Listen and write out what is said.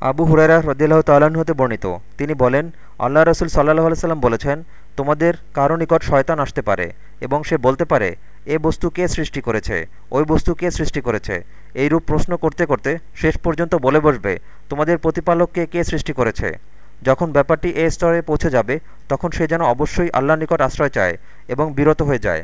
আবু হুরারা রদিল্লাহ তাল্লাহ্ন হতে বর্ণিত। তিনি বলেন, আল্লাহ রসুল সাল্লাহ সাল্লাম বলেছেন, তোমাদের কারও নিকট শয়তান আসতে পারে এবং সে বলতে পারে, এ বস্তু কে সৃষ্টি করেছে? ওই বস্তু কে সৃষ্টি করেছে এইরূপ প্রশ্ন করতে করতে শেষ পর্যন্ত বলে বসবে, তোমাদের প্রতিপালককে কে সৃষ্টি করেছে যখন ব্যাপারটি এ স্তরে পৌঁছে যাবে, তখন সে যেন অবশ্যই আল্লাহর নিকট আশ্রয় চায় এবং বিরত হয়ে যায়।